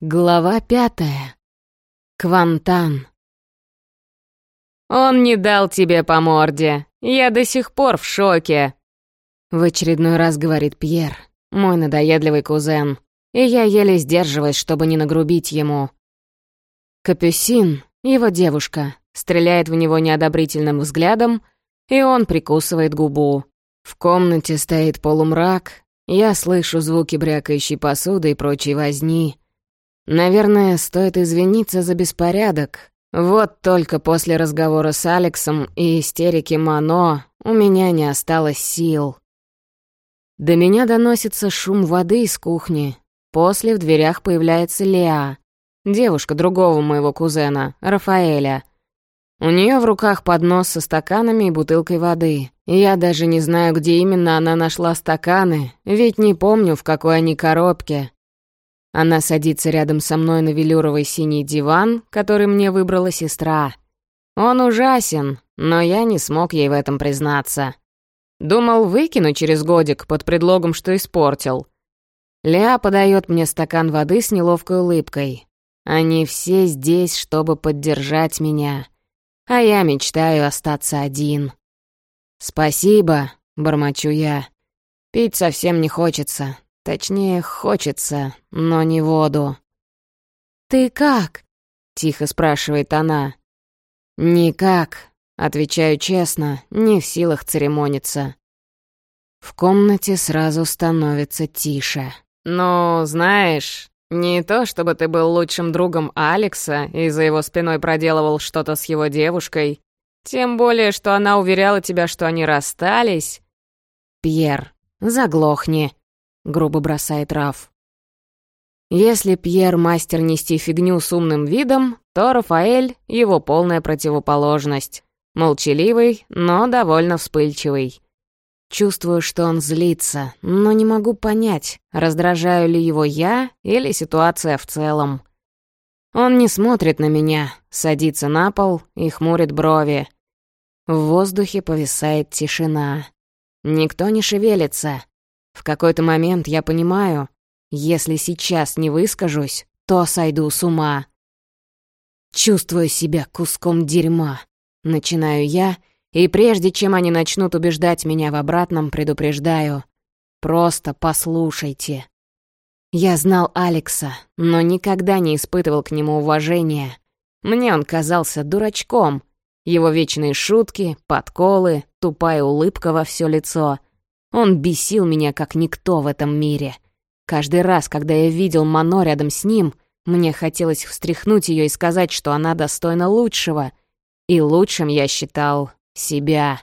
Глава пятая. Квантан. «Он не дал тебе по морде. Я до сих пор в шоке», — в очередной раз говорит Пьер, мой надоедливый кузен, и я еле сдерживаюсь, чтобы не нагрубить ему. Капюсин, его девушка, стреляет в него неодобрительным взглядом, и он прикусывает губу. В комнате стоит полумрак, я слышу звуки брякающей посуды и прочей возни — Наверное, стоит извиниться за беспорядок. Вот только после разговора с Алексом и истерики Мано у меня не осталось сил. До меня доносится шум воды из кухни. После в дверях появляется Леа, девушка другого моего кузена, Рафаэля. У нее в руках поднос со стаканами и бутылкой воды. Я даже не знаю, где именно она нашла стаканы, ведь не помню, в какой они коробке. Она садится рядом со мной на велюровый синий диван, который мне выбрала сестра. Он ужасен, но я не смог ей в этом признаться. Думал, выкину через годик под предлогом, что испортил. Леа подает мне стакан воды с неловкой улыбкой. Они все здесь, чтобы поддержать меня. А я мечтаю остаться один. «Спасибо», — бормочу я. «Пить совсем не хочется, Точнее, хочется, но не воду. «Ты как?» — тихо спрашивает она. «Никак», — отвечаю честно, не в силах церемониться. В комнате сразу становится тише. «Ну, знаешь, не то чтобы ты был лучшим другом Алекса и за его спиной проделывал что-то с его девушкой. Тем более, что она уверяла тебя, что они расстались». «Пьер, заглохни», грубо бросает Раф. Если Пьер мастер нести фигню с умным видом, то Рафаэль — его полная противоположность. Молчаливый, но довольно вспыльчивый. Чувствую, что он злится, но не могу понять, раздражаю ли его я или ситуация в целом. Он не смотрит на меня, садится на пол и хмурит брови. В воздухе повисает тишина. Никто не шевелится. В какой-то момент я понимаю, если сейчас не выскажусь, то сойду с ума. Чувствую себя куском дерьма. Начинаю я, и прежде чем они начнут убеждать меня в обратном, предупреждаю. Просто послушайте. Я знал Алекса, но никогда не испытывал к нему уважения. Мне он казался дурачком. Его вечные шутки, подколы, тупая улыбка во все лицо — он бесил меня как никто в этом мире. Каждый раз, когда я видел Мано рядом с ним, мне хотелось встряхнуть ее и сказать, что она достойна лучшего. И лучшим я считал себя.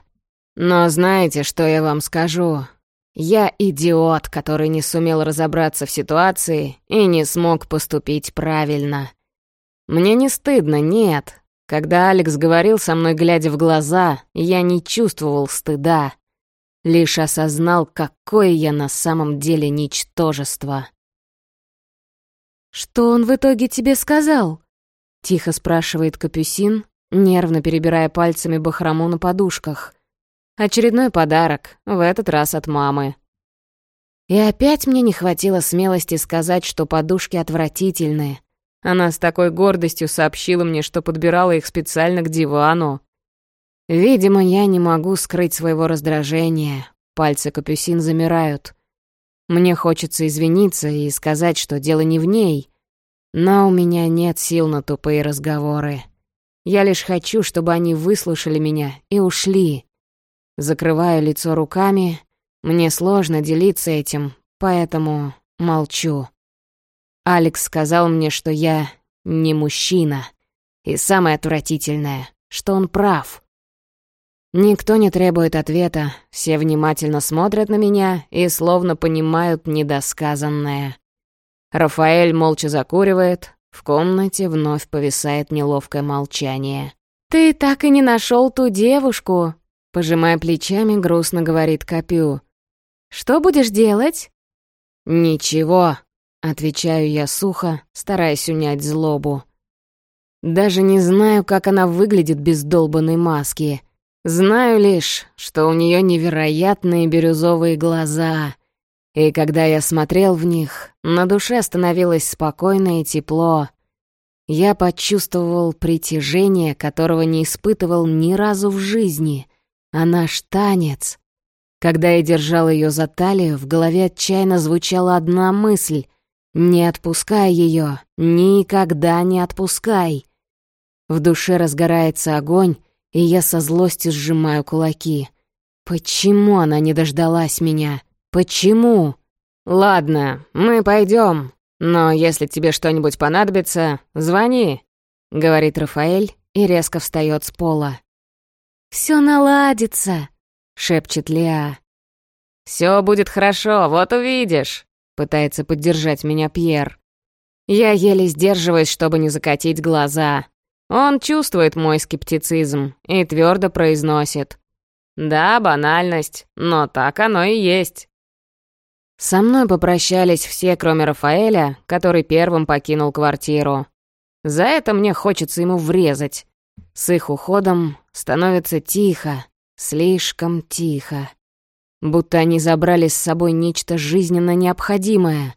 Но знаете, что я вам скажу? Я идиот, который не сумел разобраться в ситуации и не смог поступить правильно. Мне не стыдно, нет. Когда Алекс говорил со мной, глядя в глаза, я не чувствовал стыда. Лишь осознал, какое я на самом деле ничтожество. «Что он в итоге тебе сказал?» — тихо спрашивает Капюсин, нервно перебирая пальцами бахрому на подушках. Очередной подарок, в этот раз от мамы. И опять мне не хватило смелости сказать, что подушки отвратительные. Она с такой гордостью сообщила мне, что подбирала их специально к дивану. Видимо, я не могу скрыть своего раздражения. Пальцы капюсин замирают. Мне хочется извиниться и сказать, что дело не в ней. Но у меня нет сил на тупые разговоры. Я лишь хочу, чтобы они выслушали меня и ушли. Закрываю лицо руками. Мне сложно делиться этим, поэтому молчу. Алекс сказал мне, что я не мужчина. И самое отвратительное, что он прав. Никто не требует ответа, все внимательно смотрят на меня и словно понимают недосказанное. Рафаэль молча закуривает, в комнате вновь повисает неловкое молчание. «Ты так и не нашел ту девушку», — пожимая плечами, грустно говорит Копю. «Что будешь делать?» «Ничего», — отвечаю я сухо, стараясь унять злобу. Даже не знаю, как она выглядит без долбанной маски. Знаю лишь, что у нее невероятные бирюзовые глаза И когда я смотрел в них, на душе становилось спокойно и тепло. Я почувствовал притяжение, которого не испытывал ни разу в жизни, а наш танец. Когда я держал ее за талию, в голове отчаянно звучала одна мысль — «Не отпускай ее, никогда не отпускай!» В душе разгорается огонь, и я со злостью сжимаю кулаки. Почему она не дождалась меня? Почему? Ладно, мы пойдем, но если тебе что-нибудь понадобится, звони, говорит Рафаэль и резко встает с пола. Все наладится, шепчет Леа. Все будет хорошо, вот увидишь, пытается поддержать меня Пьер. Я еле сдерживаюсь, чтобы не закатить глаза. Он чувствует мой скептицизм и твердо произносит. «Да, банальность, но так оно и есть». Со мной попрощались все, кроме Рафаэля, который первым покинул квартиру. За это мне хочется ему врезать. С их уходом становится тихо, слишком тихо. Будто они забрали с собой нечто жизненно необходимое.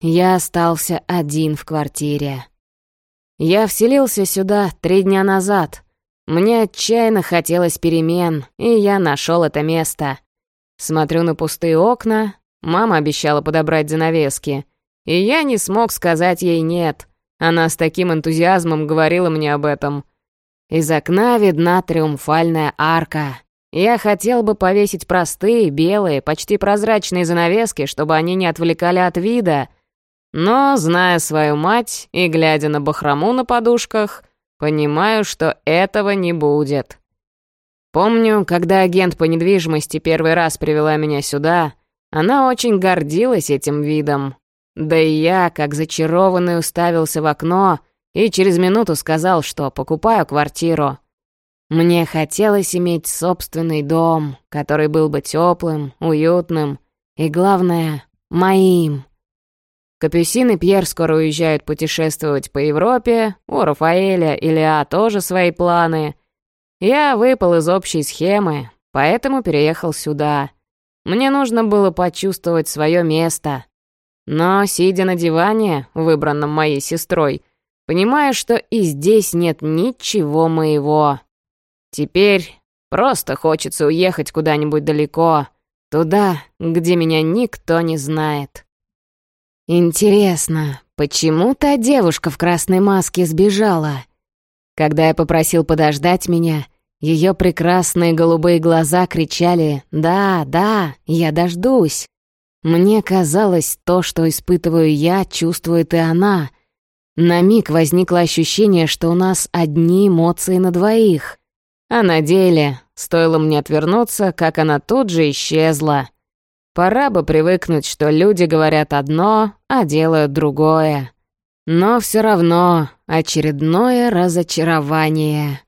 Я остался один в квартире. Я вселился сюда три дня назад. Мне отчаянно хотелось перемен, и я нашел это место. Смотрю на пустые окна, мама обещала подобрать занавески, и я не смог сказать ей «нет». Она с таким энтузиазмом говорила мне об этом. Из окна видна триумфальная арка. Я хотел бы повесить простые, белые, почти прозрачные занавески, чтобы они не отвлекали от вида — но, зная свою мать и глядя на бахрому на подушках, понимаю, что этого не будет. Помню, когда агент по недвижимости первый раз привела меня сюда, она очень гордилась этим видом. Да и я, как зачарованный, уставился в окно и через минуту сказал, что покупаю квартиру. Мне хотелось иметь собственный дом, который был бы теплым, уютным и, главное, моим. Капюсин и Пьер скоро уезжают путешествовать по Европе, у Рафаэля и Леа тоже свои планы. Я выпал из общей схемы, поэтому переехал сюда. Мне нужно было почувствовать свое место. Но, сидя на диване, выбранном моей сестрой, понимаю, что и здесь нет ничего моего. Теперь просто хочется уехать куда-нибудь далеко, туда, где меня никто не знает. Интересно, почему та девушка в красной маске сбежала? Когда я попросил подождать меня, ее прекрасные голубые глаза кричали «Да, да, я дождусь». Мне казалось, то, что испытываю я, чувствует и она. На миг возникло ощущение, что у нас одни эмоции на двоих. А на деле, стоило мне отвернуться, как она тут же исчезла. Пора бы привыкнуть, что люди говорят одно, а делают другое. Но все равно очередное разочарование.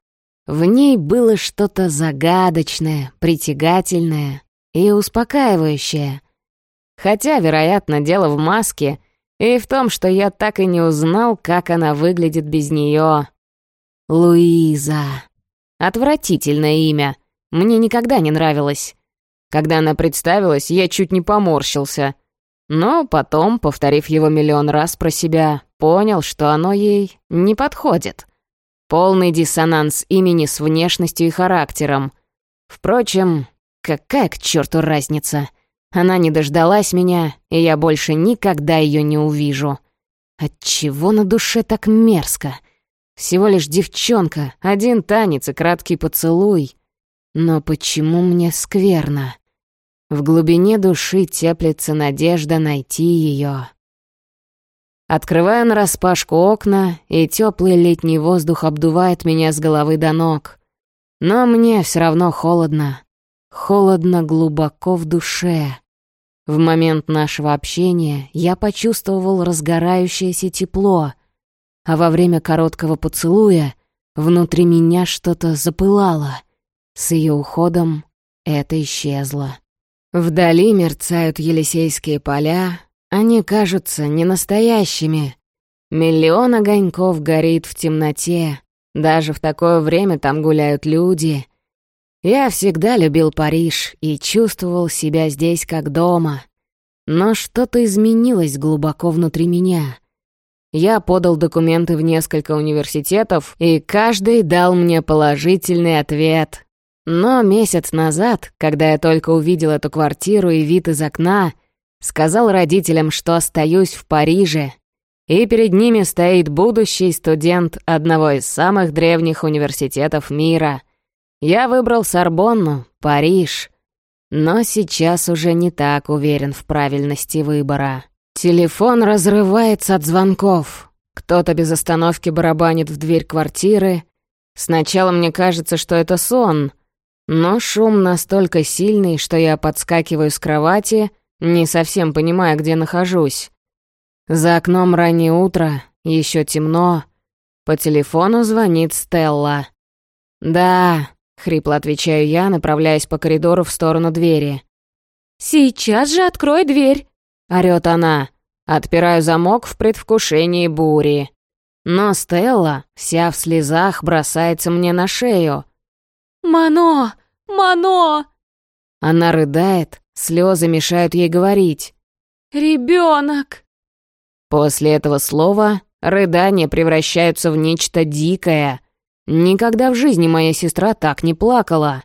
В ней было что-то загадочное, притягательное и успокаивающее. Хотя, вероятно, дело в маске и в том, что я так и не узнал, как она выглядит без нее. Луиза. Отвратительное имя. Мне никогда не нравилось. Когда она представилась, я чуть не поморщился. Но потом, повторив его миллион раз про себя, понял, что оно ей не подходит. Полный диссонанс имени с внешностью и характером. Впрочем, какая к черту разница? Она не дождалась меня, и я больше никогда ее не увижу. Отчего на душе так мерзко? Всего лишь девчонка, один танец и краткий поцелуй. Но почему мне скверно? В глубине души теплится надежда найти ее. Открываю нараспашку окна, и теплый летний воздух обдувает меня с головы до ног. Но мне все равно холодно. Холодно глубоко в душе. В момент нашего общения я почувствовал разгорающееся тепло, а во время короткого поцелуя внутри меня что-то запылало. С ее уходом это исчезло. Вдали мерцают Елисейские поля, они кажутся ненастоящими. Миллион огоньков горит в темноте, даже в такое время там гуляют люди. Я всегда любил Париж и чувствовал себя здесь как дома. Но что-то изменилось глубоко внутри меня. Я подал документы в несколько университетов, и каждый дал мне положительный ответ. Но месяц назад, когда я только увидел эту квартиру и вид из окна, сказал родителям, что остаюсь в Париже, и перед ними стоит будущий студент одного из самых древних университетов мира. Я выбрал Сорбонну, Париж, но сейчас уже не так уверен в правильности выбора. Телефон разрывается от звонков. Кто-то без остановки барабанит в дверь квартиры. Сначала мне кажется, что это сон, но шум настолько сильный, что я подскакиваю с кровати, не совсем понимая, где нахожусь. За окном раннее утро, еще темно. По телефону звонит Стелла. «Да», — хрипло отвечаю я, направляясь по коридору в сторону двери. «Сейчас же открой дверь!» — орёт она. Отпираю замок в предвкушении бури. Но Стелла, вся в слезах, бросается мне на шею. «Мано! Мано!» Она рыдает, слезы мешают ей говорить. «Ребенок!» После этого слова рыдания превращаются в нечто дикое. Никогда в жизни моя сестра так не плакала.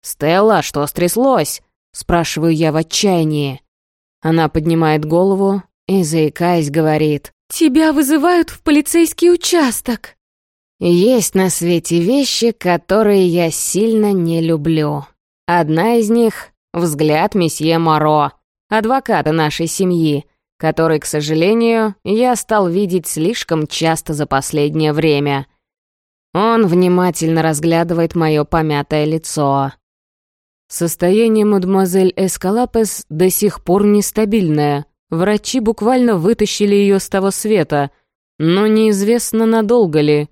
«Стелла, что стряслось?» — спрашиваю я в отчаянии. Она поднимает голову и, заикаясь, говорит. «Тебя вызывают в полицейский участок». Есть на свете вещи, которые я сильно не люблю. Одна из них — взгляд месье Моро, адвоката нашей семьи, который, к сожалению, я стал видеть слишком часто за последнее время. Он внимательно разглядывает мое помятое лицо. Состояние мадемуазель Эскалапес до сих пор нестабильное. Врачи буквально вытащили ее с того света, но неизвестно, надолго ли,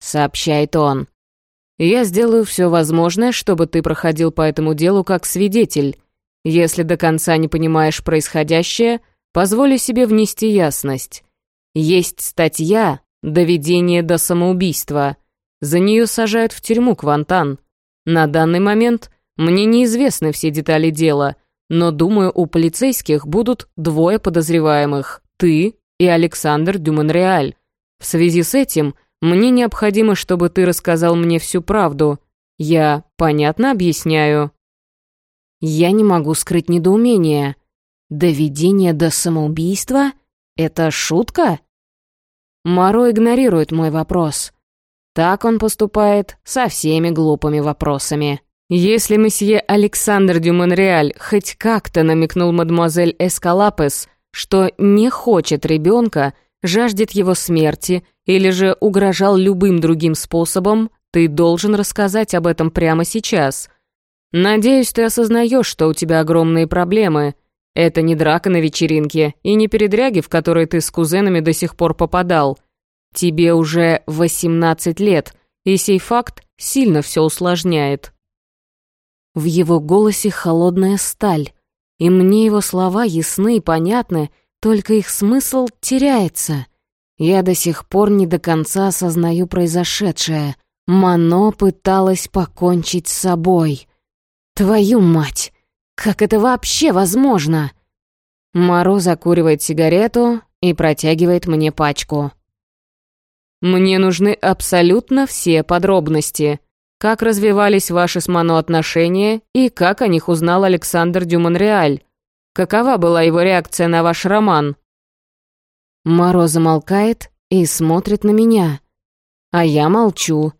сообщает он. Я сделаю все возможное, чтобы ты проходил по этому делу как свидетель. Если до конца не понимаешь происходящее, позволю себе внести ясность. Есть статья «Доведение до самоубийства». За нее сажают в тюрьму Квантан. На данный момент мне неизвестны все детали дела, но, думаю, у полицейских будут двое подозреваемых — ты и Александр Дюмонреаль. В связи с этим мне необходимо, чтобы ты рассказал мне всю правду. Я понятно объясняю?» Я не могу скрыть недоумение. Доведение до самоубийства? Это шутка? Маро игнорирует мой вопрос. Так он поступает со всеми глупыми вопросами. Если месье Александр Дюмонреаль хоть как-то намекнул мадемуазель Эскалапес, что не хочет ребенка, жаждет его смерти или же угрожал любым другим способом, ты должен рассказать об этом прямо сейчас. Надеюсь, ты осознаешь, что у тебя огромные проблемы. Это не драка на вечеринке и не передряги, в которые ты с кузенами до сих пор попадал. Тебе уже 18 лет, и сей факт сильно все усложняет. В его голосе холодная сталь, и мне его слова ясны и понятны, только их смысл теряется. Я до сих пор не до конца осознаю произошедшее. Мано пыталась покончить с собой. Твою мать! Как это вообще возможно? Маро закуривает сигарету и протягивает мне пачку. «Мне нужны абсолютно все подробности», как развивались ваши с Мано отношения и как о них узнал Александр Дюмонреаль? Какова была его реакция на ваш роман?» Моро замолкает и смотрит на меня. А я молчу.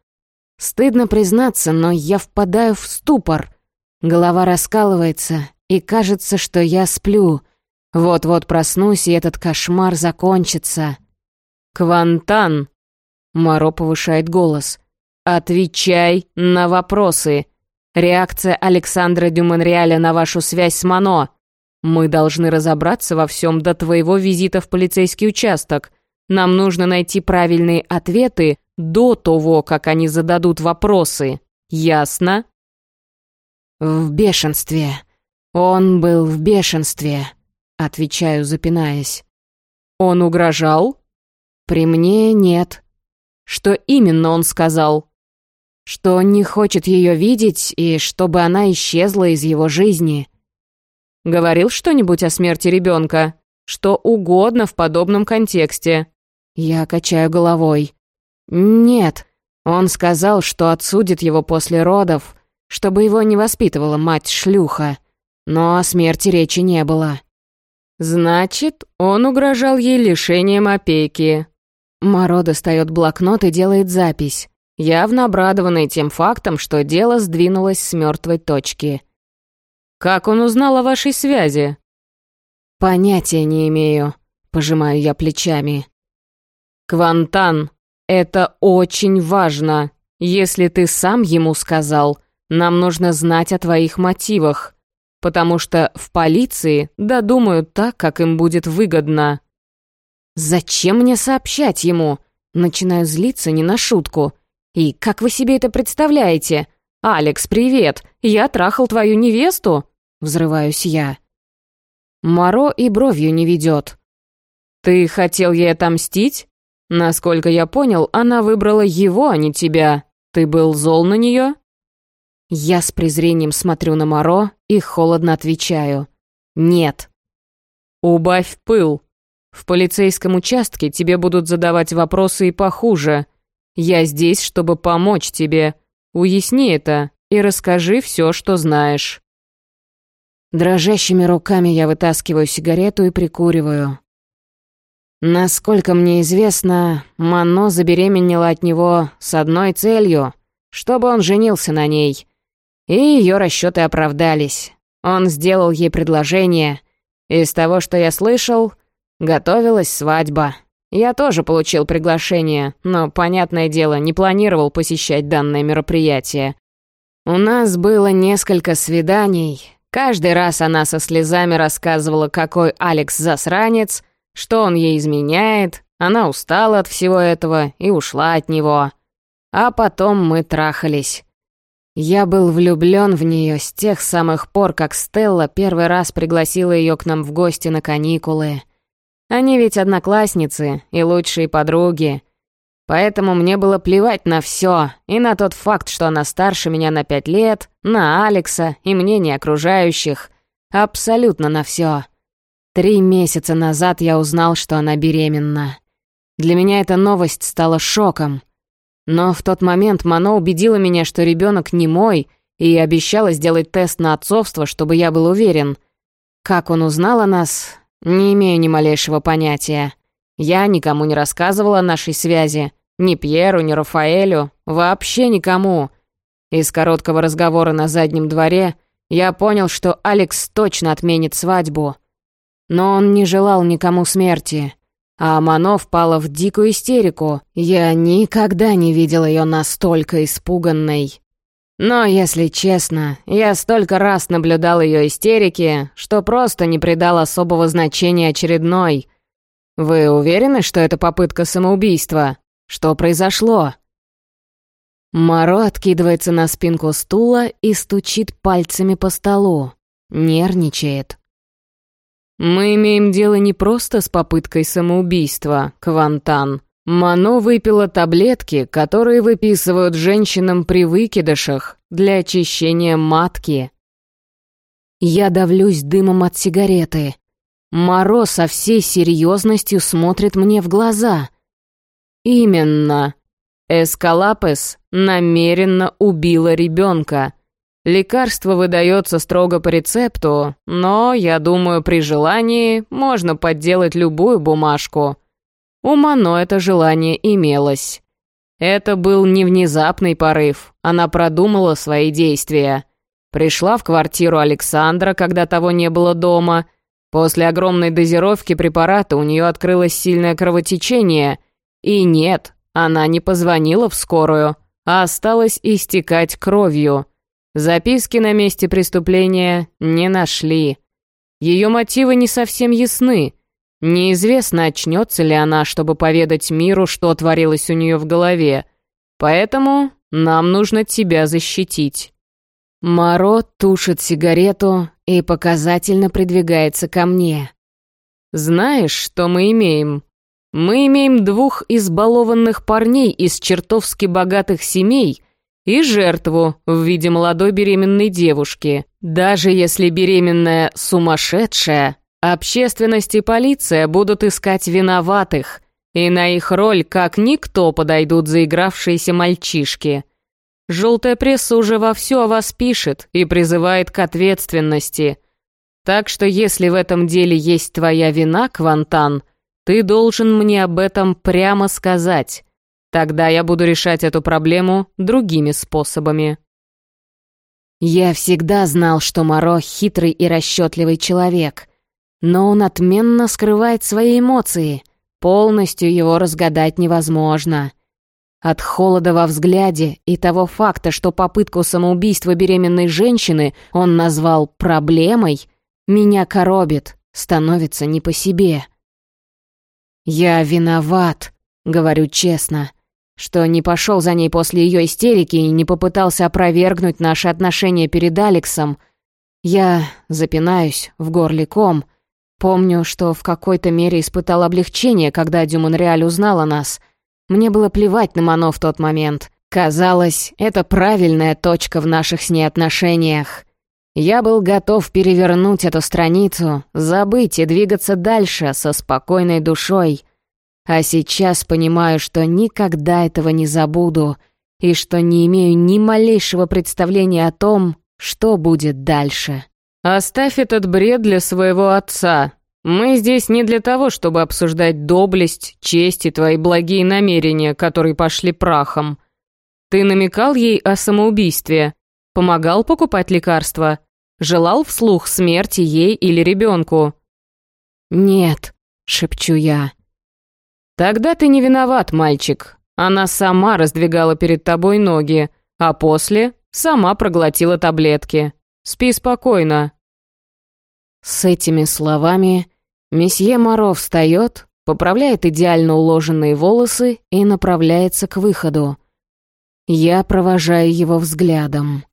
Стыдно признаться, но я впадаю в ступор. Голова раскалывается, и кажется, что я сплю. Вот-вот проснусь, и этот кошмар закончится. «Квантан!» Моро повышает голос. «Отвечай на вопросы. Реакция Александра Дюмонреаля на вашу связь с Мано. Мы должны разобраться во всем до твоего визита в полицейский участок. Нам нужно найти правильные ответы до того, как они зададут вопросы. Ясно?» «В бешенстве. Он был в бешенстве», — отвечаю, запинаясь. «Он угрожал?» «При мне нет». «Что именно он сказал?» что он не хочет ее видеть и чтобы она исчезла из его жизни. Говорил что-нибудь о смерти ребенка? Что угодно в подобном контексте?» Я качаю головой. «Нет, он сказал, что отсудит его после родов, чтобы его не воспитывала мать-шлюха. Но о смерти речи не было». «Значит, он угрожал ей лишением опеки». Моро достает блокнот и делает запись, явно обрадованный тем фактом, что дело сдвинулось с мертвой точки. «Как он узнал о вашей связи?» «Понятия не имею», — пожимаю я плечами. «Квантан, это очень важно. Если ты сам ему сказал, нам нужно знать о твоих мотивах, потому что в полиции додумают так, как им будет выгодно». «Зачем мне сообщать ему?» Начинаю злиться не на шутку. «И как вы себе это представляете? Алекс, привет! Я трахал твою невесту?» Взрываюсь я. Моро и бровью не ведет. «Ты хотел ей отомстить?» Насколько я понял, она выбрала его, а не тебя. Ты был зол на нее? Я с презрением смотрю на Моро и холодно отвечаю. Нет. Убавь пыл. В полицейском участке тебе будут задавать вопросы и похуже. Я здесь, чтобы помочь тебе. Уясни это и расскажи все, что знаешь. Дрожащими руками я вытаскиваю сигарету и прикуриваю. Насколько мне известно, Мано забеременела от него с одной целью, чтобы он женился на ней. И ее расчеты оправдались. Он сделал ей предложение. Из того, что я слышал, готовилась свадьба. Я тоже получил приглашение, но, понятное дело, не планировал посещать данное мероприятие. У нас было несколько свиданий. Каждый раз она со слезами рассказывала, какой Алекс засранец — что он ей изменяет, она устала от всего этого и ушла от него. А потом мы трахались. Я был влюблен в нее с тех самых пор, как Стелла первый раз пригласила ее к нам в гости на каникулы. Они ведь одноклассницы и лучшие подруги. Поэтому мне было плевать на все, и на тот факт, что она старше меня на пять лет, на Алекса и мнение окружающих. Абсолютно на все. Три месяца назад я узнал, что она беременна. Для меня эта новость стала шоком. Но в тот момент Мано убедила меня, что ребенок не мой, и обещала сделать тест на отцовство, чтобы я был уверен. Как он узнал о нас, не имею ни малейшего понятия. Я никому не рассказывала о нашей связи. Ни Пьеру, ни Рафаэлю. Вообще никому. Из короткого разговора на заднем дворе я понял, что Алекс точно отменит свадьбу. Но он не желал никому смерти. А Мано впала в дикую истерику. Я никогда не видел ее настолько испуганной. Но, если честно, я столько раз наблюдал ее истерики, что просто не придал особого значения очередной. Вы уверены, что это попытка самоубийства? Что произошло? Маро откидывается на спинку стула и стучит пальцами по столу. Нервничает. «Мы имеем дело не просто с попыткой самоубийства, Квантан. Мано выпила таблетки, которые выписывают женщинам при выкидышах для очищения матки». Я давлюсь дымом от сигареты. Моро со всей серьезностью смотрит мне в глаза. «Именно. Эскалапес намеренно убила ребенка. Лекарство выдается строго по рецепту, но, я думаю, при желании можно подделать любую бумажку. У Мано это желание имелось. Это был не внезапный порыв, она продумала свои действия. Пришла в квартиру Александра, когда того не было дома. После огромной дозировки препарата у нее открылось сильное кровотечение. И нет, она не позвонила в скорую, а осталась истекать кровью. Записки на месте преступления не нашли. Ее мотивы не совсем ясны. Неизвестно, очнется ли она, чтобы поведать миру, что творилось у нее в голове. Поэтому нам нужно тебя защитить». Маро тушит сигарету и показательно придвигается ко мне. «Знаешь, что мы имеем? Мы имеем двух избалованных парней из чертовски богатых семей, и жертву в виде молодой беременной девушки. Даже если беременная сумасшедшая, общественность и полиция будут искать виноватых, и на их роль как никто подойдут заигравшиеся мальчишки. Желтая пресса уже вовсю о вас пишет и призывает к ответственности. Так что если в этом деле есть твоя вина, Квантан, ты должен мне об этом прямо сказать. Тогда я буду решать эту проблему другими способами. Я всегда знал, что Моро хитрый и расчетливый человек, но он отменно скрывает свои эмоции — Полностью его разгадать невозможно. От холода во взгляде и того факта, что попытку самоубийства беременной женщины он назвал «проблемой», меня коробит, становится не по себе. «Я виноват», — говорю честно, что не пошел за ней после ее истерики и не попытался опровергнуть наши отношения перед Алексом. Я запинаюсь, в горле ком — Помню, что в какой-то мере испытал облегчение, когда Дюмонреаль узнал о нас. Мне было плевать на Мано в тот момент. Казалось, это правильная точка в наших с ней отношениях. Я был готов перевернуть эту страницу, забыть и двигаться дальше со спокойной душой. А сейчас понимаю, что никогда этого не забуду и что не имею ни малейшего представления о том, что будет дальше. «Оставь этот бред для своего отца. Мы здесь не для того, чтобы обсуждать доблесть, честь и твои благие намерения, которые пошли прахом. Ты намекал ей о самоубийстве, помогал покупать лекарства, желал вслух смерти ей или ребенку». «Нет», — шепчу я. «Тогда ты не виноват, мальчик. Она сама раздвигала перед тобой ноги, а после сама проглотила таблетки. Спи спокойно». С этими словами месье Моро встает, поправляет идеально уложенные волосы и направляется к выходу. Я провожаю его взглядом.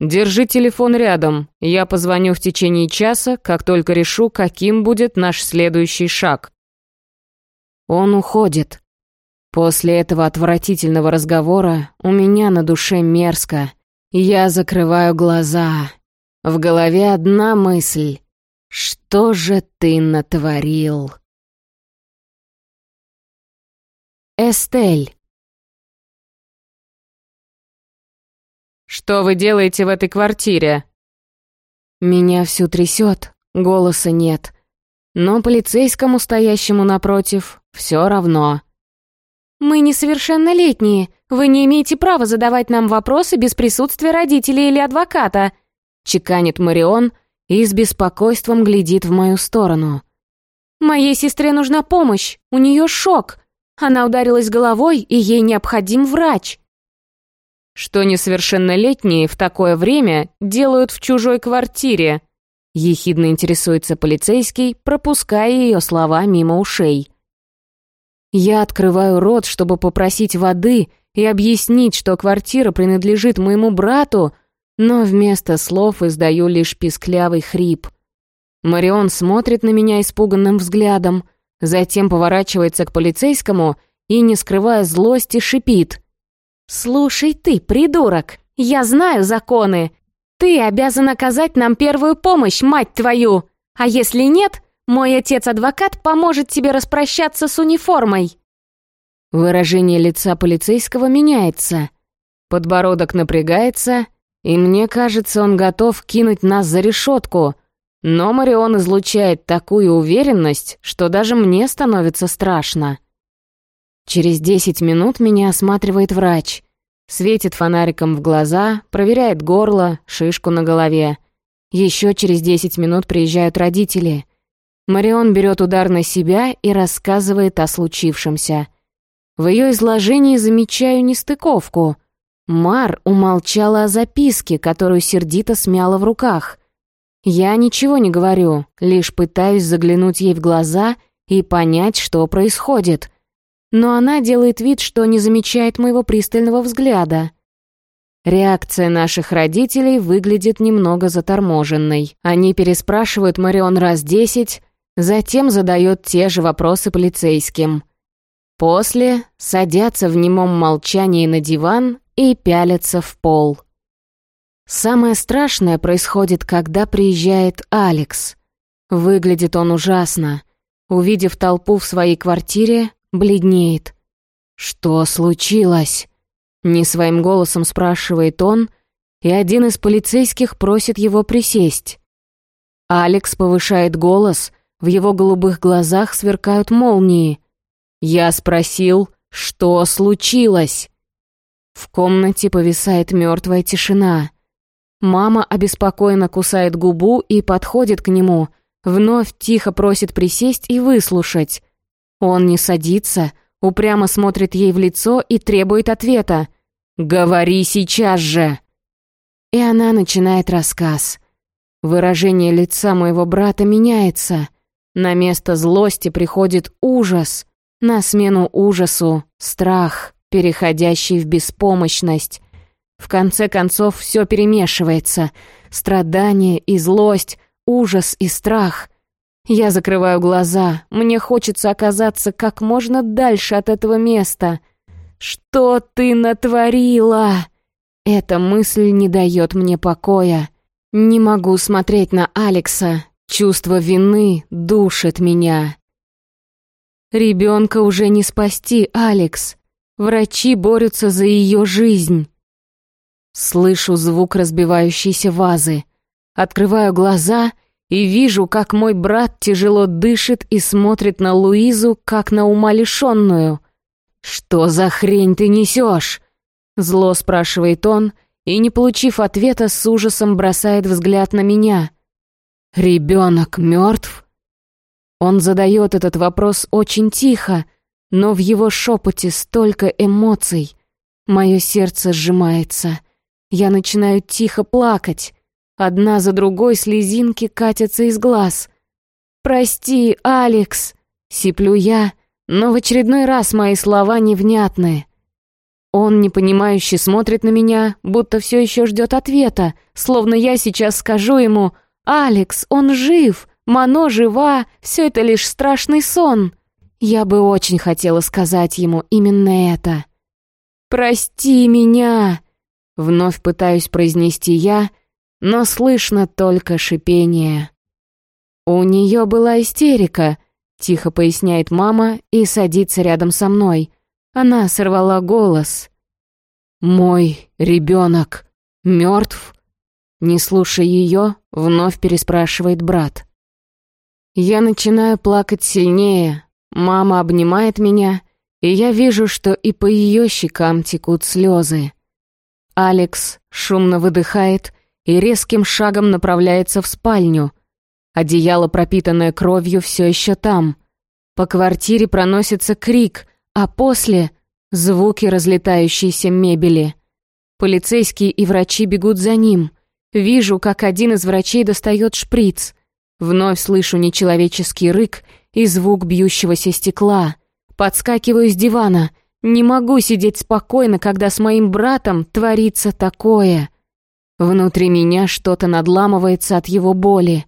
«Держи телефон рядом. Я позвоню в течение часа, как только решу, каким будет наш следующий шаг». Он уходит. После этого отвратительного разговора у меня на душе мерзко. Я закрываю глаза. В голове одна мысль. Что же ты натворил? Эстель. Что вы делаете в этой квартире? Меня всю трясет, голоса нет. Но полицейскому, стоящему напротив, все равно. «Мы несовершеннолетние. Вы не имеете права задавать нам вопросы без присутствия родителей или адвоката», — чеканит Марион, и с беспокойством глядит в мою сторону. «Моей сестре нужна помощь, у нее шок. Она ударилась головой, и ей необходим врач». «Что несовершеннолетние в такое время делают в чужой квартире?» Ехидно интересуется полицейский, пропуская ее слова мимо ушей. Я открываю рот, чтобы попросить воды и объяснить, что квартира принадлежит моему брату, но вместо слов издаю лишь писклявый хрип. Марион смотрит на меня испуганным взглядом, затем поворачивается к полицейскому и, не скрывая злости, шипит. «Слушай ты, придурок, я знаю законы. Ты обязан оказать нам первую помощь, мать твою. А если нет, мой отец-адвокат поможет тебе распрощаться с униформой». Выражение лица полицейского меняется. Подбородок напрягается — и мне кажется, он готов кинуть нас за решетку. Но Марион излучает такую уверенность, что даже мне становится страшно. Через десять минут меня осматривает врач. Светит фонариком в глаза, проверяет горло, шишку на голове. Еще через десять минут приезжают родители. Марион берет удар на себя и рассказывает о случившемся. В ее изложении замечаю нестыковку — Мар умолчала о записке, которую сердито смяла в руках. Я ничего не говорю, лишь пытаюсь заглянуть ей в глаза и понять, что происходит. Но она делает вид, что не замечает моего пристального взгляда. Реакция наших родителей выглядит немного заторможенной. Они переспрашивают Марион раз десять, затем задают те же вопросы полицейским. После садятся в немом молчании на диван и пялятся в пол. Самое страшное происходит, когда приезжает Алекс. Выглядит он ужасно. Увидев толпу в своей квартире, бледнеет. «Что случилось?» Не своим голосом спрашивает он, и один из полицейских просит его присесть. Алекс повышает голос, в его голубых глазах сверкают молнии. Я спросил, что случилось? В комнате повисает мертвая тишина. Мама обеспокоенно кусает губу и подходит к нему, вновь тихо просит присесть и выслушать. Он не садится, упрямо смотрит ей в лицо и требует ответа. «Говори сейчас же!» И она начинает рассказ. Выражение лица моего брата меняется. На место злости приходит ужас. На смену ужасу — страх, переходящий в беспомощность. В конце концов все перемешивается. Страдание и злость, ужас и страх. Я закрываю глаза. Мне хочется оказаться как можно дальше от этого места. «Что ты натворила?» Эта мысль не дает мне покоя. Не могу смотреть на Алекса. Чувство вины душит меня. Ребенка уже не спасти, Алекс. Врачи борются за ее жизнь. Слышу звук разбивающейся вазы. Открываю глаза и вижу, как мой брат тяжело дышит и смотрит на Луизу, как на умалишенную. «Что за хрень ты несешь?» Зло спрашивает он, и, не получив ответа, с ужасом бросает взгляд на меня. «Ребенок мертв?» Он задает этот вопрос очень тихо, но в его шепоте столько эмоций. Мое сердце сжимается. Я начинаю тихо плакать. Одна за другой слезинки катятся из глаз. «Прости, Алекс!» — сиплю я, но в очередной раз мои слова невнятные. Он непонимающе смотрит на меня, будто все еще ждет ответа, словно я сейчас скажу ему «Алекс, он жив! Мано жива! Все это лишь страшный сон!» Я бы очень хотела сказать ему именно это. «Прости меня!» Вновь пытаюсь произнести я, но слышно только шипение. У нее была истерика — Тихо поясняет мама и садится рядом со мной. Она сорвала голос. «Мой ребенок мертв?» Не слушая ее, вновь переспрашивает брат. Я начинаю плакать сильнее. Мама обнимает меня, и я вижу, что и по ее щекам текут слезы. Алекс шумно выдыхает и резким шагом направляется в спальню — Одеяло, пропитанное кровью, все еще там. По квартире проносится крик, а после — звуки разлетающейся мебели. Полицейские и врачи бегут за ним. Вижу, как один из врачей достает шприц. Вновь слышу нечеловеческий рык и звук бьющегося стекла. Подскакиваю с дивана. Не могу сидеть спокойно, когда с моим братом творится такое. Внутри меня что-то надламывается от его боли.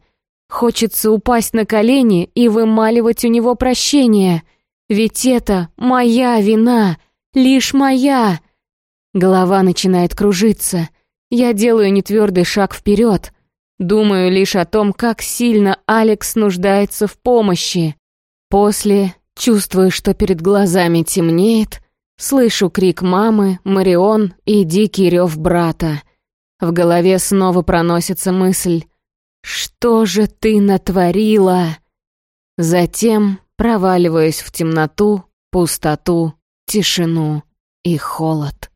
Хочется упасть на колени и вымаливать у него прощение. Ведь это моя вина, лишь моя. Голова начинает кружиться. Я делаю нетвердый шаг вперед. Думаю лишь о том, как сильно Алекс нуждается в помощи. После, чувствую, что перед глазами темнеет, слышу крик мамы, Марион и дикий рев брата. В голове снова проносится мысль «Что же ты натворила?» Затем проваливаюсь в темноту, пустоту, тишину и холод.